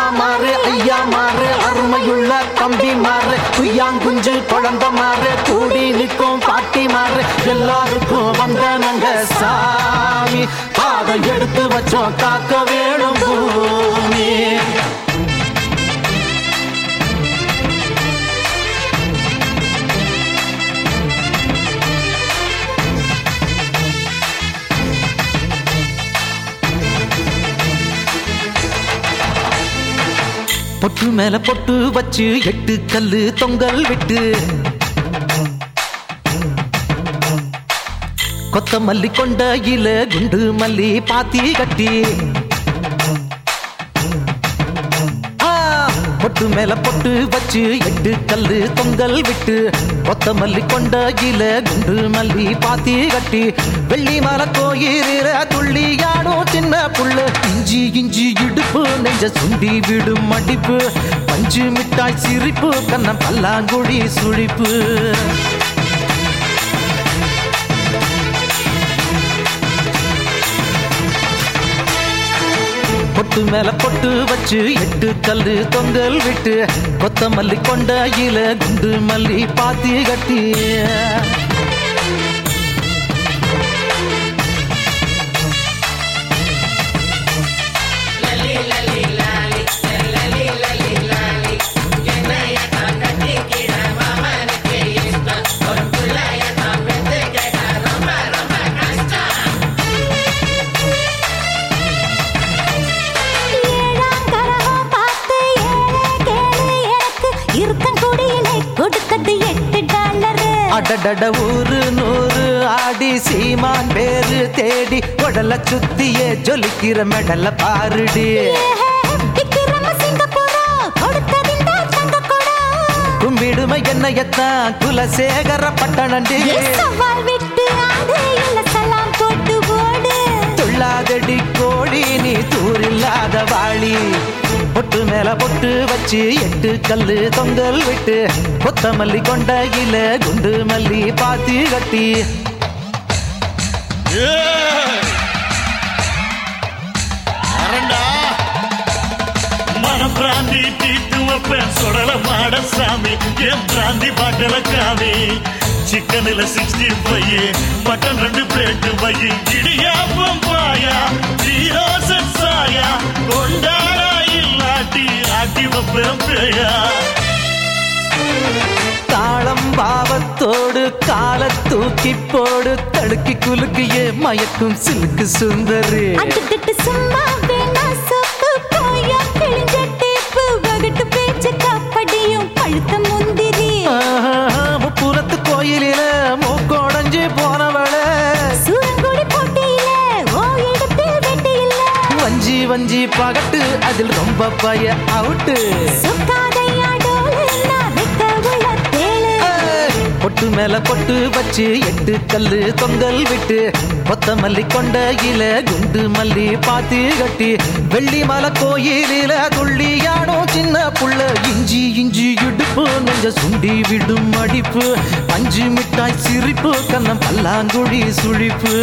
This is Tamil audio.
அப்பா மாறு ஐயா மாறு அருமையுள்ள தம்பி மாறு. குய்யாங்குஞ்சு குழந்த மாறு கூடி நிற்கும் பாட்டி மாறு. எல்லாருக்கும் வந்த வந்தனங்க சாமி. பாதம் எடுத்து வச்சோம் காக்க வேணும் பூமி. பொட்டு மேல பொட்டு வச்சு எட்டு கல்லு தொங்கல் விட்டு. கொத்தமல்லி கொண்ட இல குண்டு மல்லி பாத்தி கட்டி. பொட்டு மேல பொட்டு வச்சு எட்டு கல்லு தொங்கல் விட்டு கொத்த மல்லி கொண்ட இல குண்டு மல்லி பாத்தி கட்டி வெள்ளி மலை கோயில துள்ளியாடும் சின்ன புள்ள இஞ்சி இஞ்சி இடுப்பு நெஞ்ச சுண்டி விடும் மடிப்பு பஞ்சு மிட்டாய் சிரிப்பு கண்ணம் பல்லாங்குழி சுழிப்பு. பொட்டு மேல பொட்டு வச்சு எட்டு கல்லு தொங்கல் விட்டு கொத்த மல்லி கொண்ட இல குண்டு மல்லி பாத்தி கட்டி. இருக்கங்குடியிலே கொடுத்தது எட்டு டாலரு. அடடட ஊரு நூறு ஆடி சீமான் பேரு தேடி உடல சுத்தியே ஜொலிக்கிற மெடல பாருடி. கும்பிடுமை என்னையத்தான் குலசேகர பட்டணண்டி சவால் விட்டு ஆடு இல்ல சலாம் போட்டு ஓடு. துள்ளாதடி கோழி நீ தூரில்லாத வாழி பொட்டு மேல பொட்டு வச்சு எட்டு கல்லு தொங்கல் விட்டு கொத்தமல்லி கொண்ட இல குண்டு மல்லி பாத்தி கட்டி. அரண்டா பிராந்தி தீட்டு வைப்பேன் சுடல மாட சாமி. என் பிராந்தி பாட்டல காமி. சிக்கனில் சிக்ஸ்டி ஃபைவ். மட்டன் ரெண்டு பிளேட்டு வை இடியாப்பம் பாயா. ஜீரோ சாயா. கொண்டாடா இல்லாட்டி ஆட்டி வைப்பேன் பேயா. தாளம் பாவத்தோடு கால தூக்கி போடு. தடுக்கி குலுக்கியே மயக்கும் சிலுக்கு சுந்தரி. சும்மா வஞ்சி பகட்டு அதில் ரொம்ப பய அவுட்டு பொட்டு மேல பொட்டு வச்சு எட்டு கல்லு தொங்கல் விட்டு கொத்தமல்லி கொண்ட இல குண்டு மல்லி பாத்தி கட்டி வெள்ளி மலை கோயிலில துள்ளியாடும் சின்ன புள்ள இஞ்சி இஞ்சி இடுப்பு நெஞ்ச சுண்டி விடும் அடிப்பு பஞ்சு மிட்டாய் சிரிப்பு கண்ணம் பல்லாங்குழி சுழிப்பு.